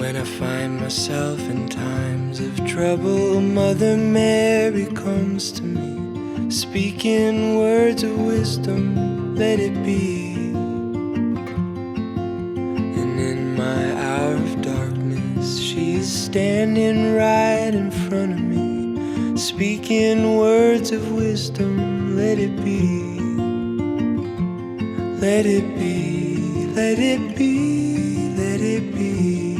When I find myself in times of trouble, Mother Mary comes to me, speaking words of wisdom, let it be. And in my hour of darkness, she's standing right in front of me, speaking words of wisdom, let it be. Let it be, let it be, let it be.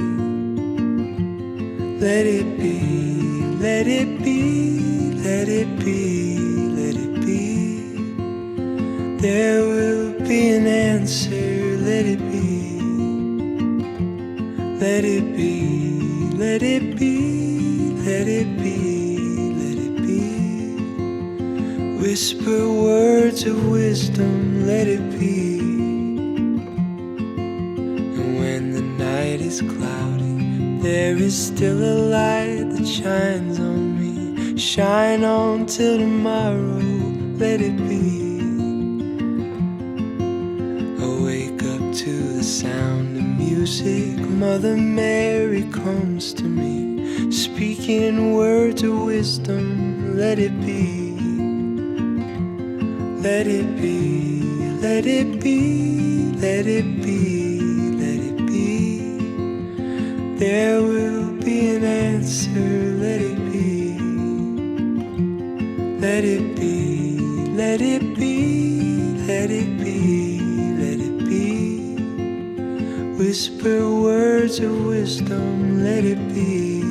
Let it be, let it be, let it be, let it be. There will be an answer, let it be. Let it be, let it be, let it be, let it be. Whisper words of wisdom, let it be. And when the night is cloudy, there is still a light that shines on me. Shine on till tomorrow, let it be. I wake up to the sound of music. Mother Mary comes to me, speaking words of wisdom. Let it be. Let it be. Let it be. Let it be. Answer. Let it be. Let it be. Let it be. Let it be. Let it be. Whisper words of wisdom. Let it be.